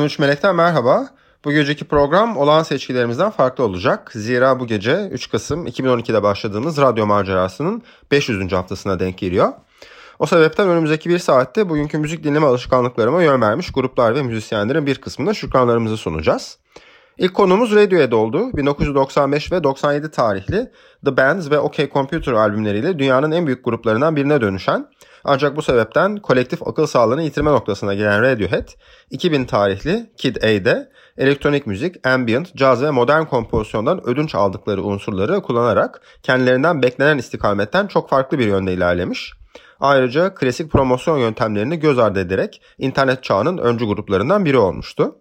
13 Melek'ten merhaba. Bu geceki program olan seçkilerimizden farklı olacak. Zira bu gece 3 Kasım 2012'de başladığımız radyo macerasının 500. haftasına denk geliyor. O sebepten önümüzdeki bir saatte bugünkü müzik dinleme alışkanlıklarıma yön vermiş gruplar ve müzisyenlerin bir kısmında şükranlarımızı sunacağız. İlk konumuz Radiohead oldu. 1995 ve 97 tarihli The Bands ve OK Computer albümleriyle dünyanın en büyük gruplarından birine dönüşen ancak bu sebepten kolektif akıl sağlığını yitirme noktasına gelen Radiohead, 2000 tarihli Kid A'de elektronik müzik, ambient, caz ve modern kompozisyondan ödünç aldıkları unsurları kullanarak kendilerinden beklenen istikametten çok farklı bir yönde ilerlemiş. Ayrıca klasik promosyon yöntemlerini göz ardı ederek internet çağının öncü gruplarından biri olmuştu.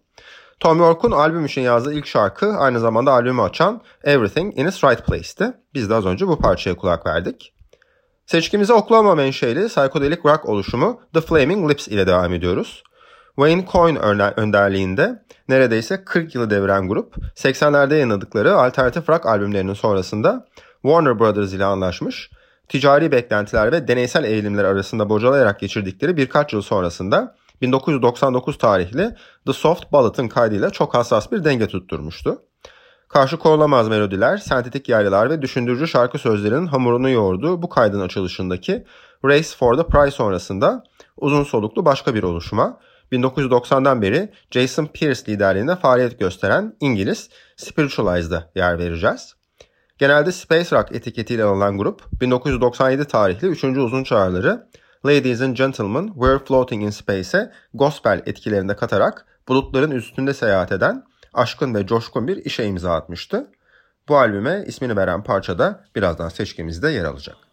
Tom York'un albüm için yazdığı ilk şarkı aynı zamanda albümü açan Everything in its Right Place'ti. Biz de az önce bu parçaya kulak verdik. Seçkimize Oklahoma menşeli psikodelik rock oluşumu The Flaming Lips ile devam ediyoruz. Wayne Coyne önderliğinde neredeyse 40 yılı deviren grup 80'lerde yayınladıkları alternatif rock albümlerinin sonrasında Warner Brothers ile anlaşmış, ticari beklentiler ve deneysel eğilimler arasında bocalayarak geçirdikleri birkaç yıl sonrasında 1999 tarihli The Soft Ballad'ın kaydıyla çok hassas bir denge tutturmuştu. Karşı konulamaz melodiler, sentetik yaylılar ve düşündürücü şarkı sözlerinin hamurunu yoğurduğu bu kaydın açılışındaki Race for the Prize sonrasında uzun soluklu başka bir oluşuma 1990'dan beri Jason Pierce liderliğinde faaliyet gösteren İngiliz Spiritualize'da yer vereceğiz. Genelde Space Rock etiketiyle alınan grup 1997 tarihli 3. uzun çağrıları Ladies and Gentlemen We're Floating in Space'e gospel etkilerinde katarak bulutların üstünde seyahat eden aşkın ve coşkun bir işe imza atmıştı. Bu albüme ismini veren parça da birazdan seçkimizde yer alacak.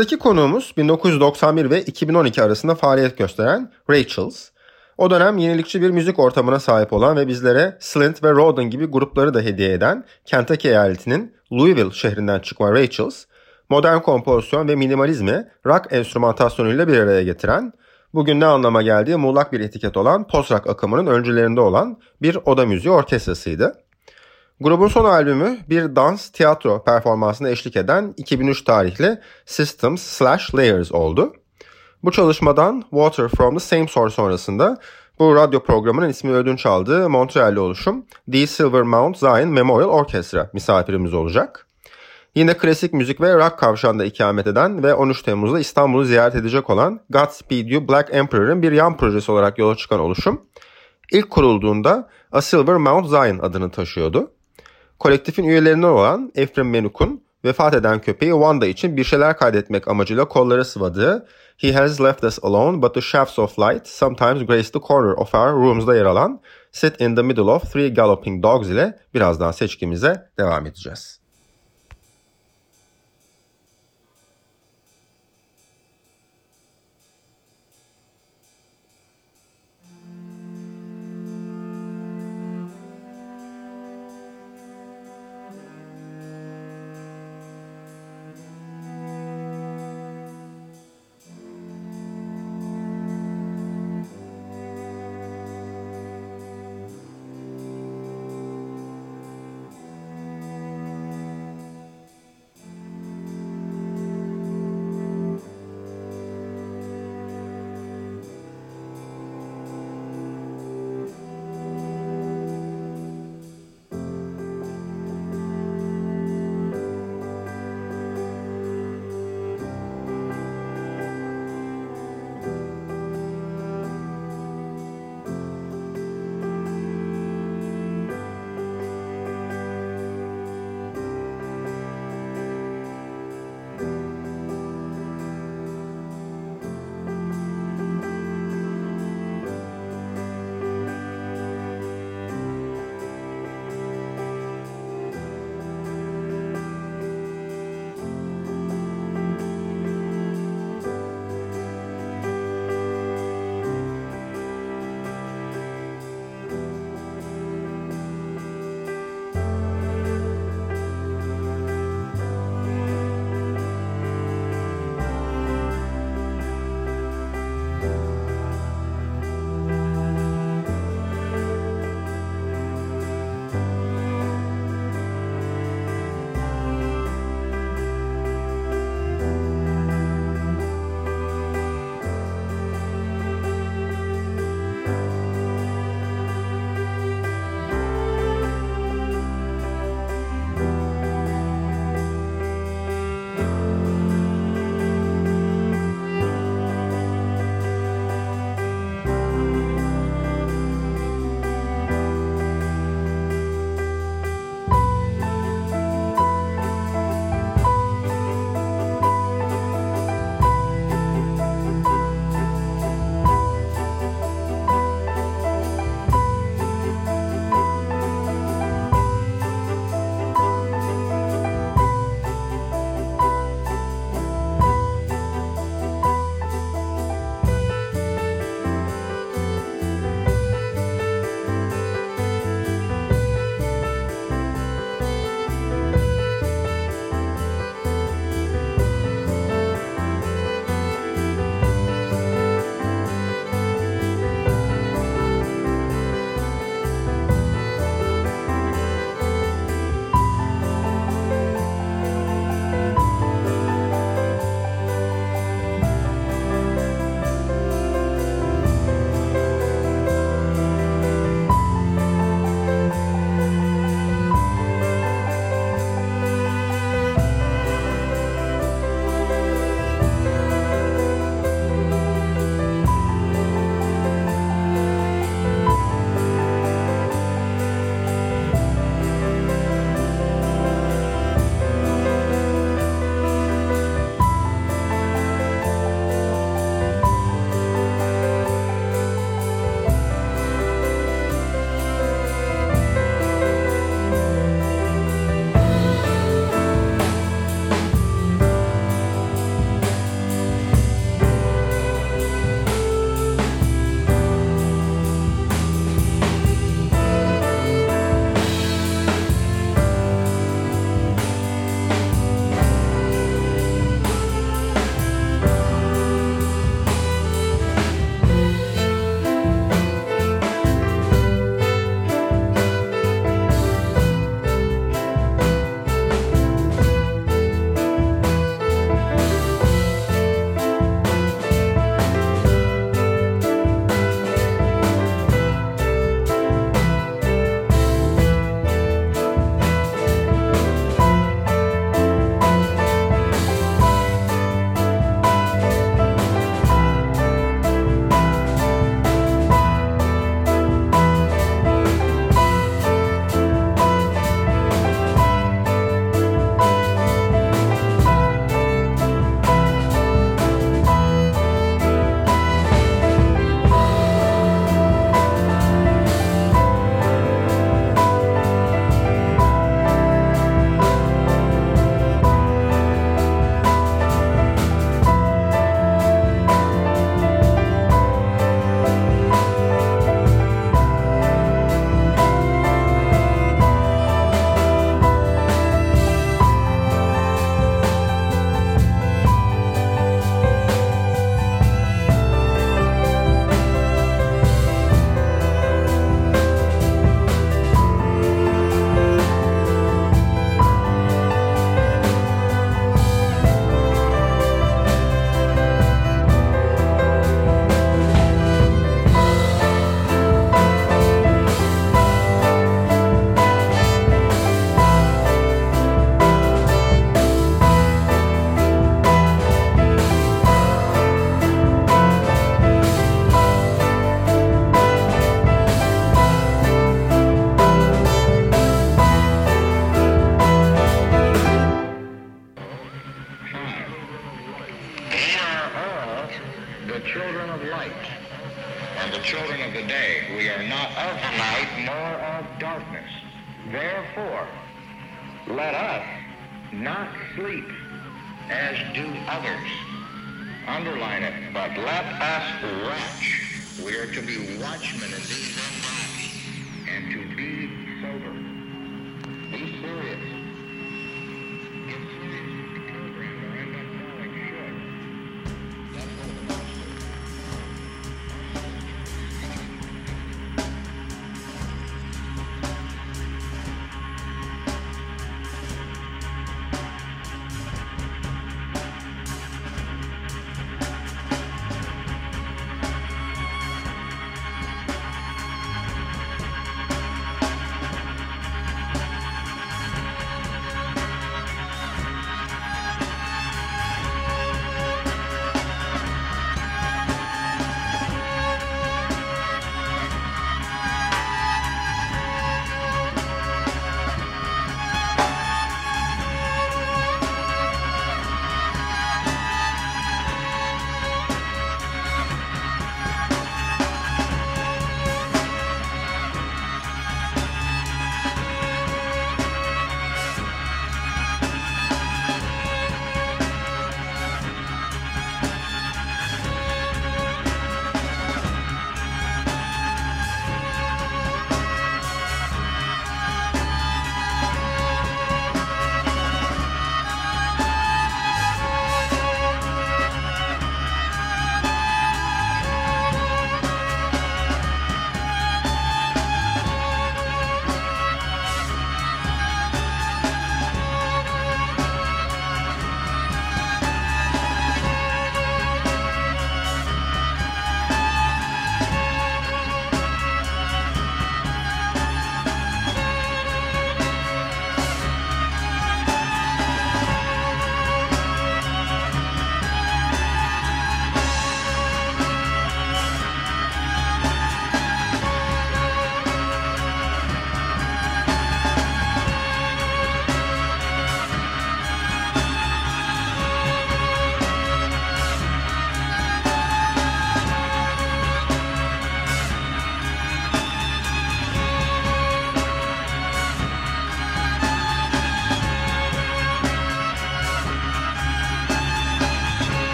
Sıradaki konuğumuz 1991 ve 2012 arasında faaliyet gösteren Rachel's. O dönem yenilikçi bir müzik ortamına sahip olan ve bizlere Slint ve Rodin gibi grupları da hediye eden Kentucky eyaletinin Louisville şehrinden çıkma Rachel's, modern kompozisyon ve minimalizmi rock enstrümantasyonuyla bir araya getiren, bugün ne anlama geldiği muğlak bir etiket olan post-rock akımının öncülerinde olan bir oda müziği orkestrasıydı. Grubun son albümü bir dans tiyatro performansına eşlik eden 2003 tarihli Systems Slash Layers oldu. Bu çalışmadan Water from the Same Source sonrasında bu radyo programının ismi ödünç aldığı Montreal'li oluşum The Silver Mount Zion Memorial Orchestra misafirimiz olacak. Yine klasik müzik ve rock kavşağında ikamet eden ve 13 Temmuz'da İstanbul'u ziyaret edecek olan Godspeed You Black Emperor'ın bir yan projesi olarak yola çıkan oluşum, ilk kurulduğunda A Silver Mount Zion adını taşıyordu. Kolektifin üyelerinden olan Efrem Menuk'un vefat eden köpeği Wanda için bir şeyler kaydetmek amacıyla kolları sıvadığı He Has Left Us Alone But The Shafts of Light Sometimes Grace the Corner of Our Rooms'da yer alan Sit in the Middle of Three Galloping Dogs ile birazdan seçkimize devam edeceğiz.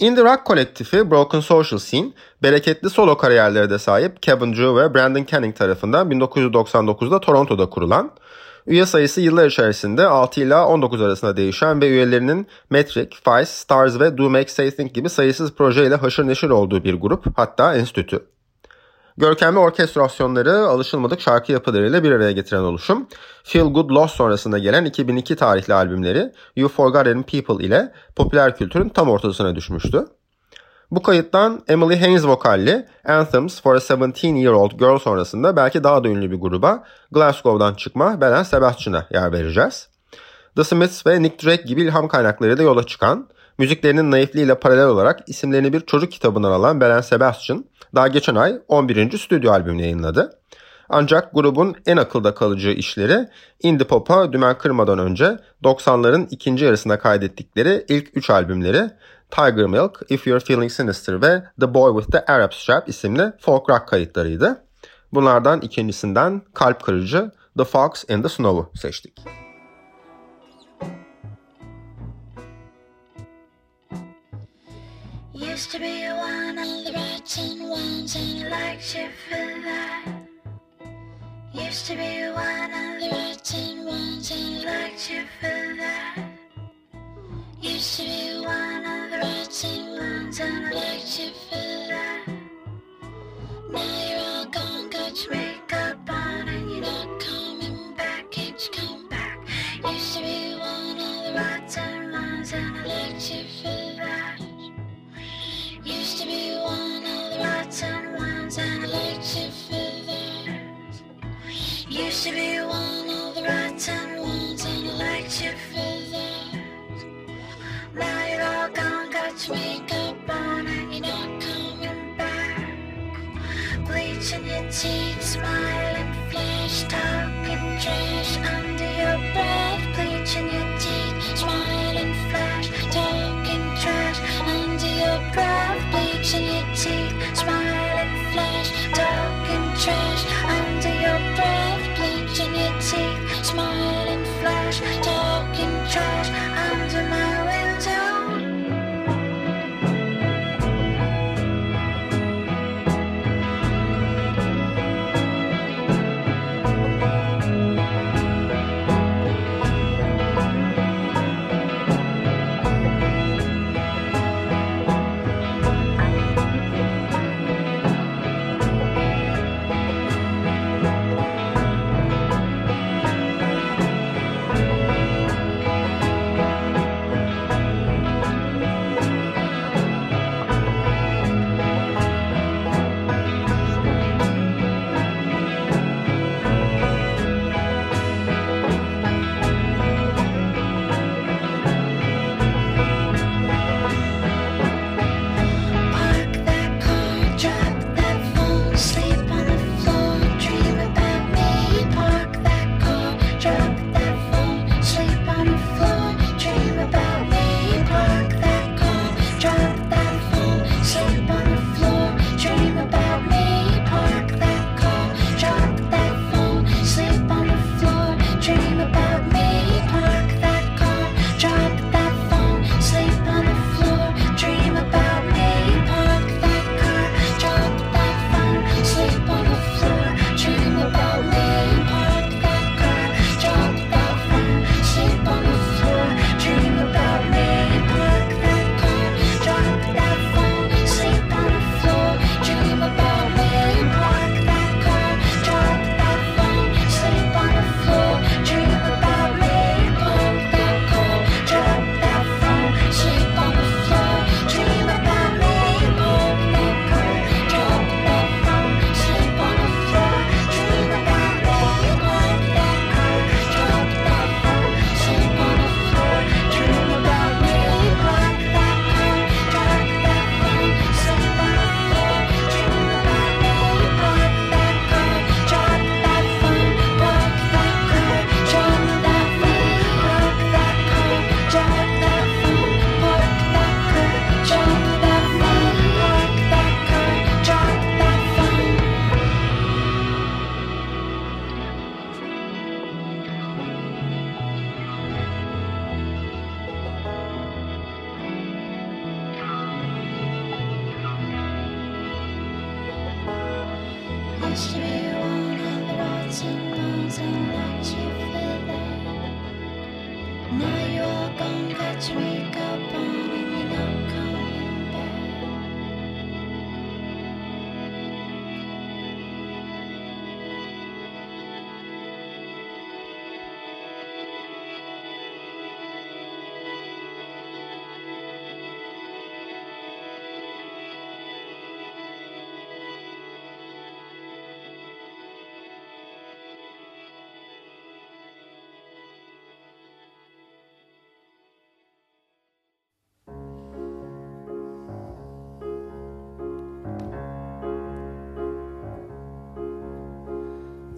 Indie rock kolektifi Broken Social Scene, bereketli solo kariyerlere de sahip Kevin Drew ve Brandon Canning tarafından 1999'da Toronto'da kurulan, üye sayısı yıllar içerisinde 6 ila 19 arasında değişen ve üyelerinin Metric, Vice, Stars ve Do Make Say Think gibi sayısız projeyle haşır neşir olduğu bir grup, hatta enstitü. Görkemli orkestrasyonları alışılmadık şarkı yapılarıyla bir araya getiren oluşum, Feel Good Lost sonrasında gelen 2002 tarihli albümleri You Forgotten People ile popüler kültürün tam ortasına düşmüştü. Bu kayıttan Emily Haynes vokalli Anthems for a 17-Year-Old Girl sonrasında belki daha da ünlü bir gruba Glasgow'dan çıkma Belen Sebastian'a yer vereceğiz. The Smiths ve Nick Drake gibi ilham kaynaklarıyla yola çıkan, müziklerinin naifliğiyle paralel olarak isimlerini bir çocuk kitabından alan Belen Sebastian, daha geçen ay 11. stüdyo albümünü yayınladı. Ancak grubun en akılda kalıcı işleri indie pop'a dümen kırmadan önce 90'ların ikinci yarısında kaydettikleri ilk 3 albümleri Tiger Milk, If You're Feeling Sinister ve The Boy with the Arab Strap isimli folk rock kayıtlarıydı. Bunlardan ikincisinden kalp kırıcı The Fox in the Snow'u seçtik. Used to be one of the rotten ones and I liked you for that. Used to be one of the rotten ones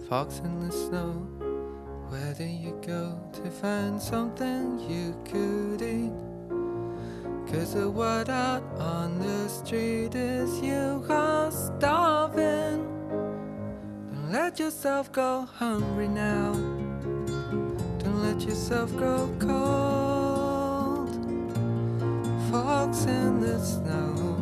fox in the snow. Where do you go to find something you could eat? Cause the word out on the street is you are starving. Don't let yourself go hungry now. Don't let yourself grow cold. Fox in the snow.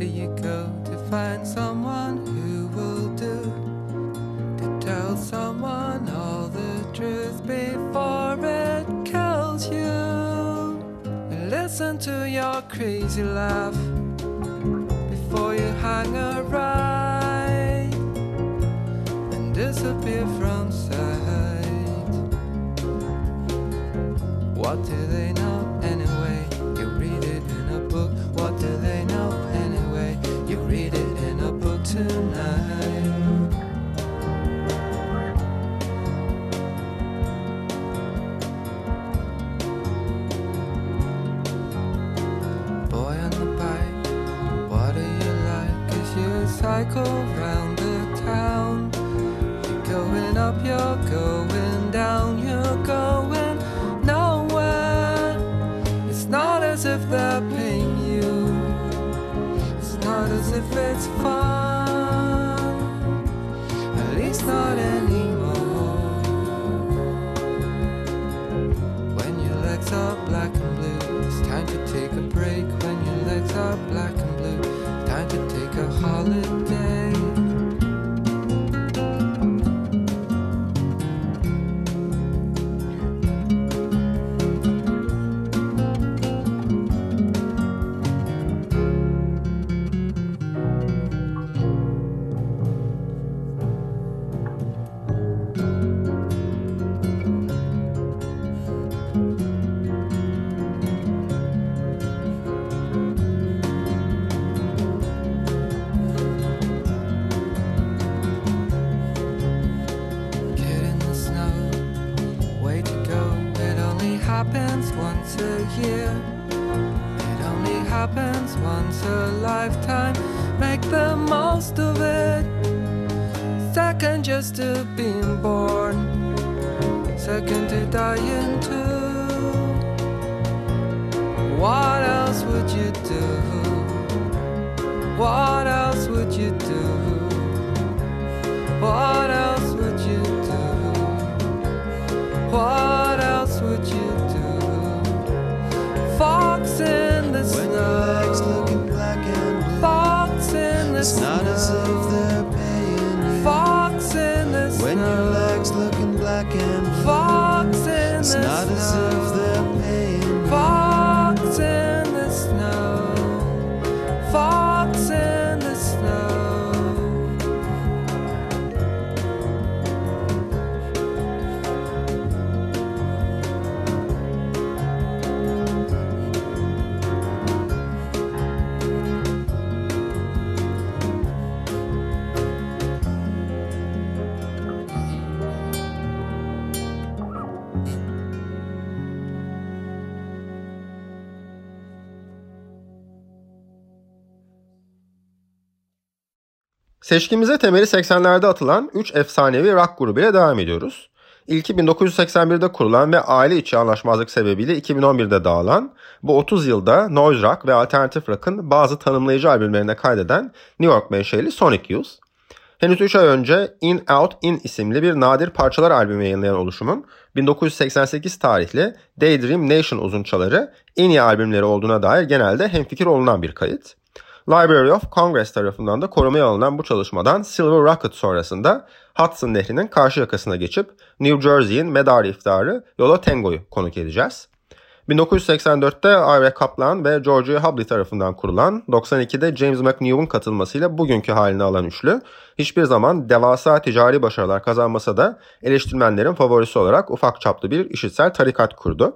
Do you go to find someone who will do? To tell someone all the truth before it kills you. Listen to your crazy laugh before you hang a right and disappear from sight. What do they know Fox in the When your legs snow. looking black and blue, Fox in the it's not as if snow. Seçkimize temeli 80'lerde atılan 3 efsanevi rock grubuyla devam ediyoruz. İlki 1981'de kurulan ve aile içi anlaşmazlık sebebiyle 2011'de dağılan, bu 30 yılda noise rock ve alternatif rock'ın bazı tanımlayıcı albümlerine kaydeden New York menşeli Sonic Youth. Henüz 3 ay önce In Out In isimli bir nadir parçalar albümü yayınlayan oluşumun 1988 tarihli Daydream Nation uzunçaları en iyi albümleri olduğuna dair genelde hemfikir olunan bir kayıt. Library of Congress tarafından da korumaya alınan bu çalışmadan Silver Rocket sonrasında Hudson Nehri'nin karşı yakasına geçip New Jersey'in medarı iftarı Yola Tango'yu konuk edeceğiz. 1984'te Ira Kaplan ve George Hubley tarafından kurulan, 92'de James McNew'un katılmasıyla bugünkü halini alan üçlü, hiçbir zaman devasa ticari başarılar kazanmasa da eleştirmenlerin favorisi olarak ufak çaplı bir işitsel tarikat kurdu.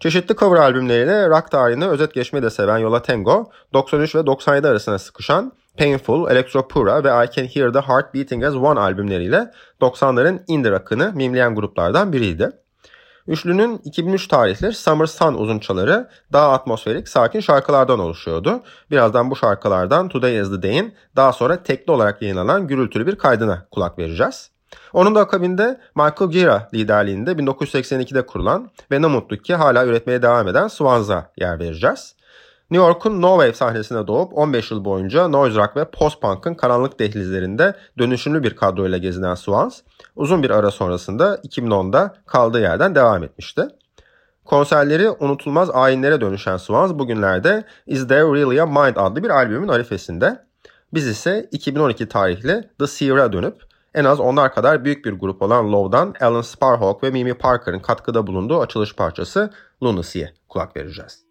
Çeşitli cover albümleriyle rock tarihine özet geçmeyi de seven Yola Tango, 93 ve 97 arasına sıkışan Painful, Electropura ve I Can Hear the Heart Beating as One albümleriyle 90'ların indie rock'ını mimleyen gruplardan biriydi. Üçlünün 2003 tarihli Summer Sun uzunçaları daha atmosferik, sakin şarkılardan oluşuyordu. Birazdan bu şarkılardan Today is the Day'in daha sonra tekli olarak yayınlanan gürültülü bir kaydına kulak vereceğiz. Onun da akabinde Michael Gira liderliğinde 1982'de kurulan ve ne mutlu ki hala üretmeye devam eden Swans'a yer vereceğiz. New York'un No Wave sahnesine doğup 15 yıl boyunca noise rock ve post-punk'ın karanlık dehlizlerinde dönüşümlü bir kadroyla gezinen Swans, uzun bir ara sonrasında 2010'da kaldığı yerden devam etmişti. Konserleri unutulmaz ayinlere dönüşen Swans bugünlerde Is There Really a Mind adlı bir albümün arifesinde. Biz ise 2012 tarihli The Seer'a dönüp en az onlar kadar büyük bir grup olan Low'dan Alan Sparhawk ve Mimi Parker'ın katkıda bulunduğu açılış parçası Lunacy'ye kulak vereceğiz.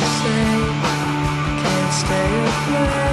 Say can't stay away.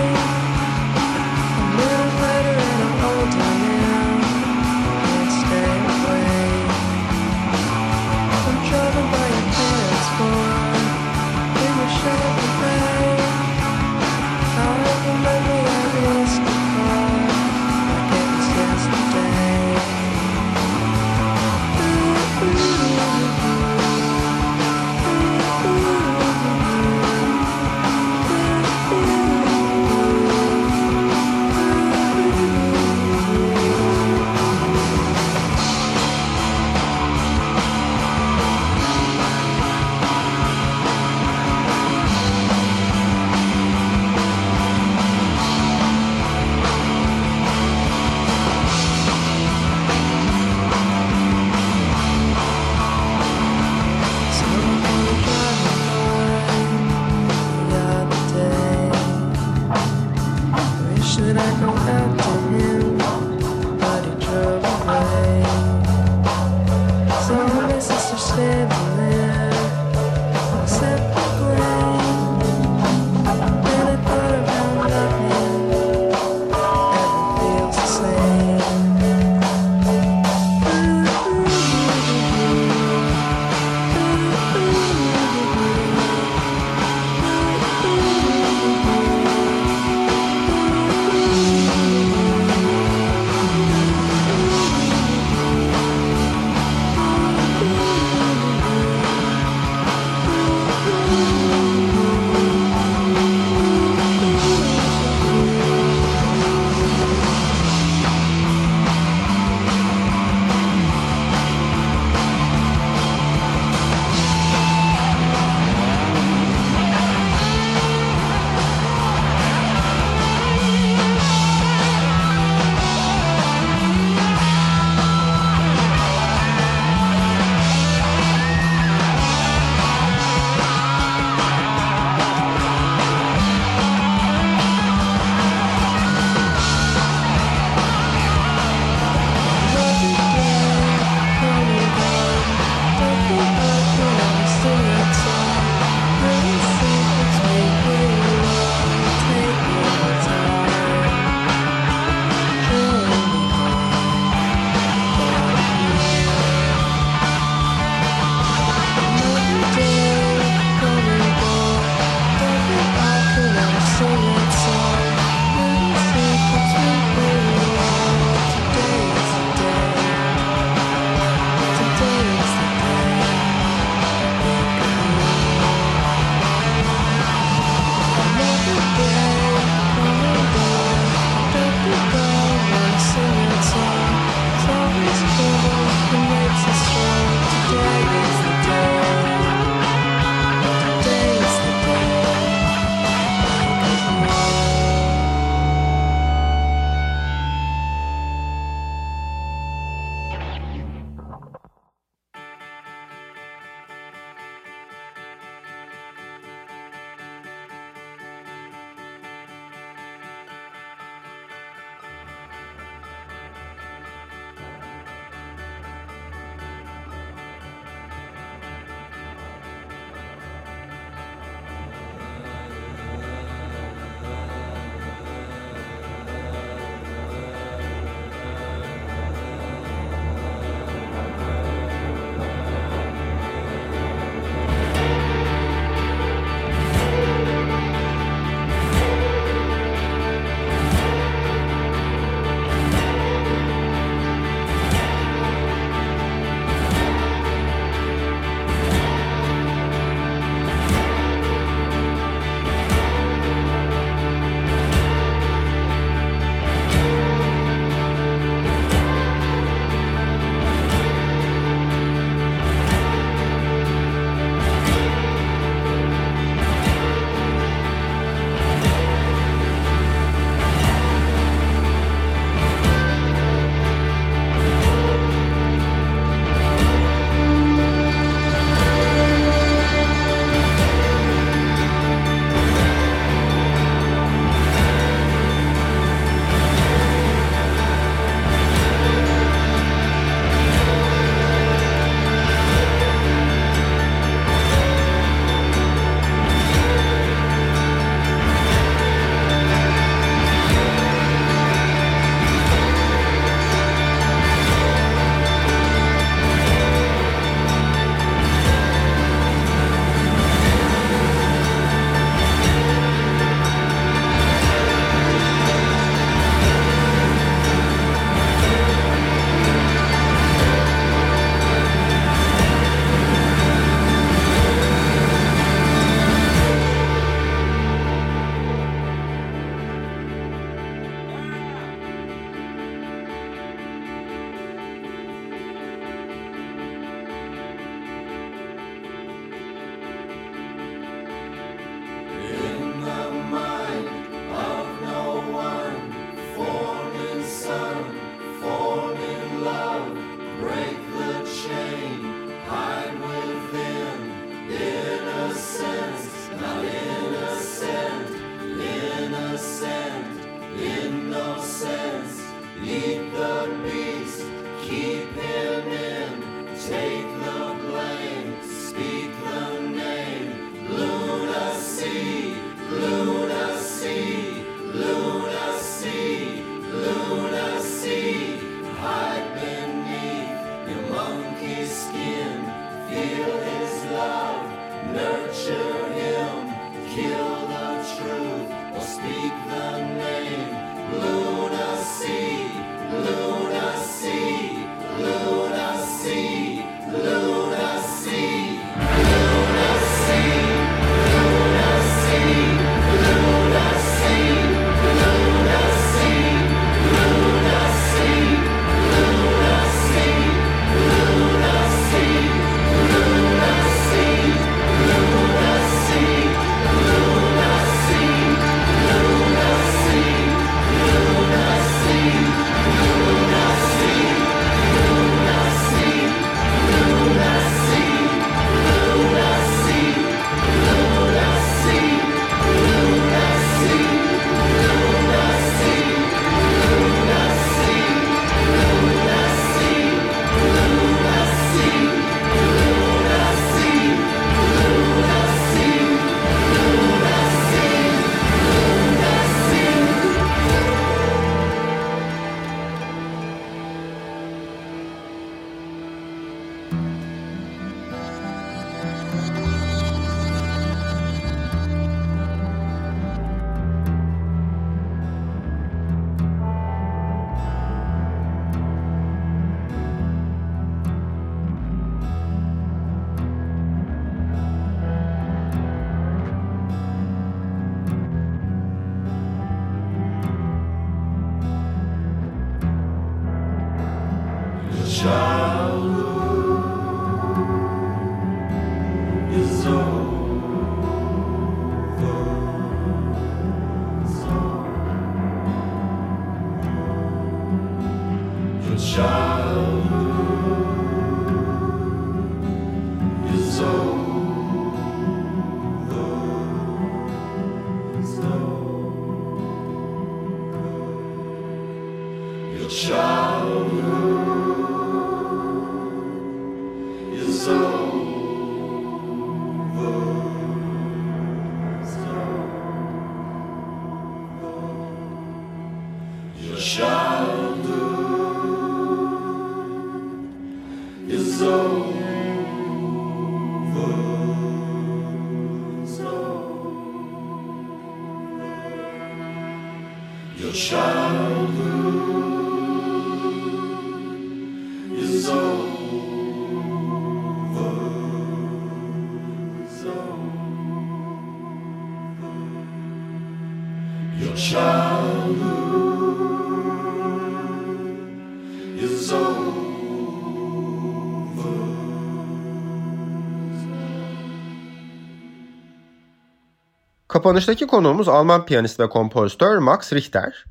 Kapanıştaki konuğumuz Alman piyanist ve kompozitör Max Richter.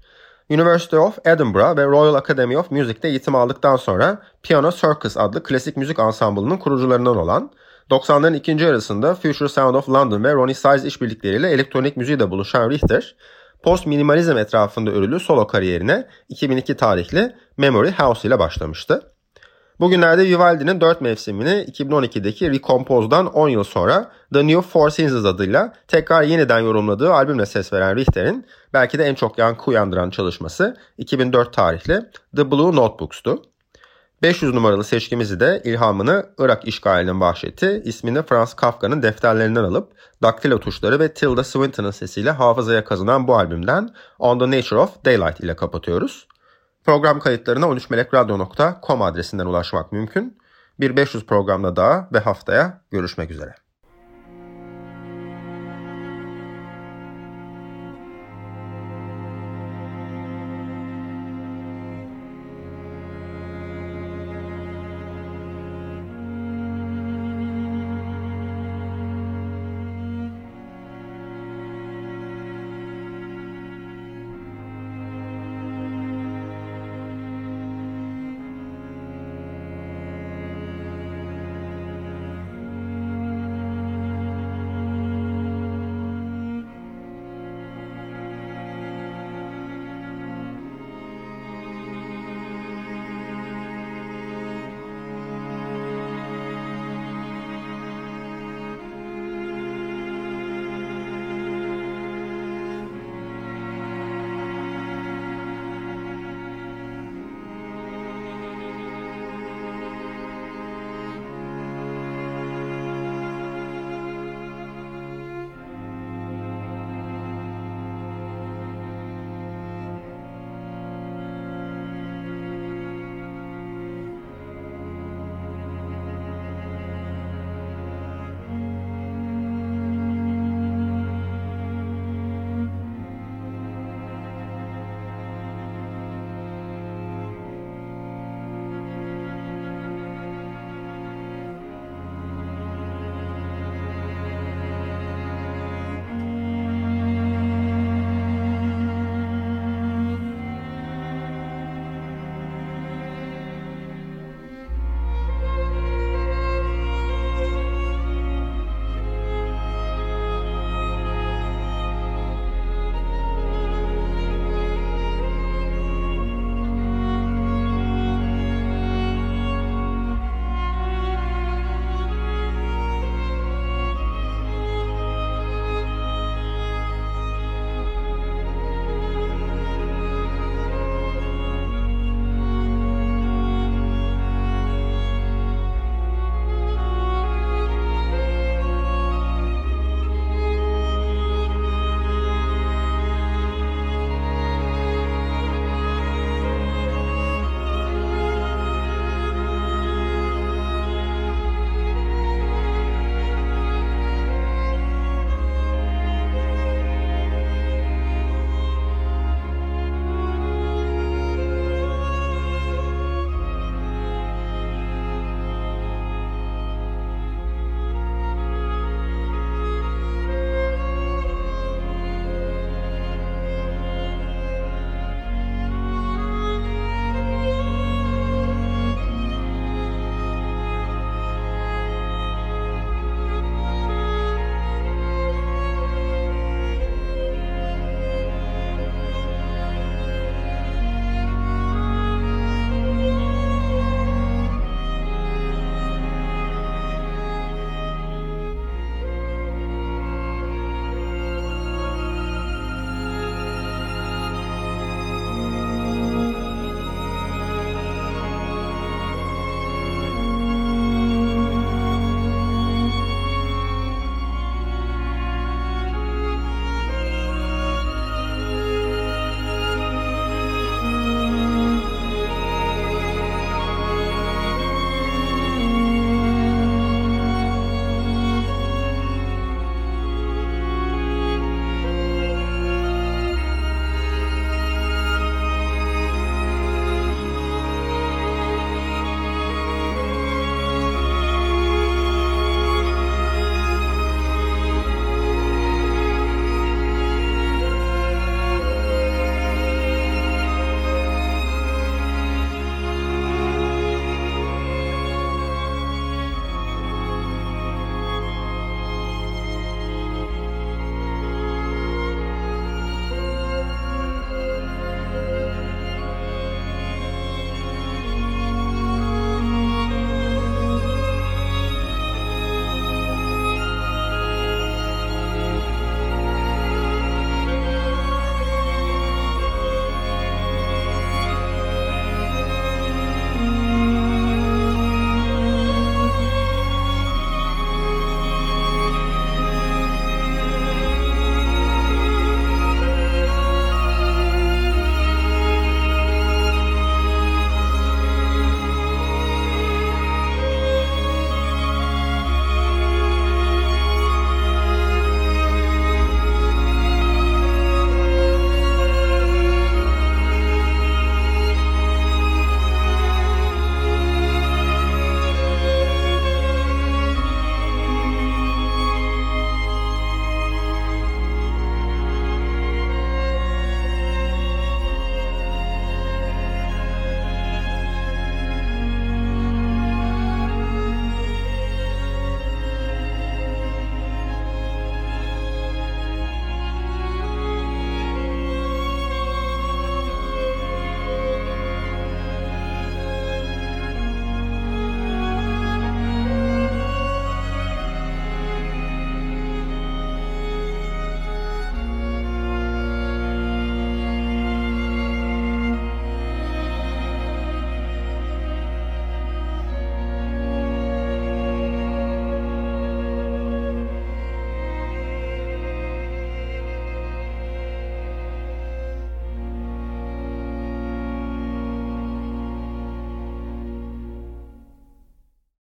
University of Edinburgh ve Royal Academy of Music'te eğitim aldıktan sonra Piano Circus adlı klasik müzik ansambılının kurucularından olan, 90'ların ikinci yarısında Future Sound of London ve Ronnie Size işbirlikleriyle elektronik müziği de buluşan Richter, post minimalizm etrafında örülü solo kariyerine 2002 tarihli Memory House ile başlamıştı. Bugünlerde Vivaldi'nin 4 mevsimini 2012'deki Recompose'dan 10 yıl sonra The New Four Seasons adıyla tekrar yeniden yorumladığı albümle ses veren Richter'in belki de en çok yankı uyandıran çalışması 2004 tarihli The Blue Notebooks'tu. 500 numaralı seçkimizi de ilhamını Irak işgalinin bahşetti. ismini Franz Kafka'nın defterlerinden alıp daktilo tuşları ve Tilda Swinton'ın sesiyle hafızaya kazınan bu albümden On the Nature of Daylight ile kapatıyoruz. Program kayıtlarına 13melekradyo.com adresinden ulaşmak mümkün. Bir 500 programda daha ve haftaya görüşmek üzere.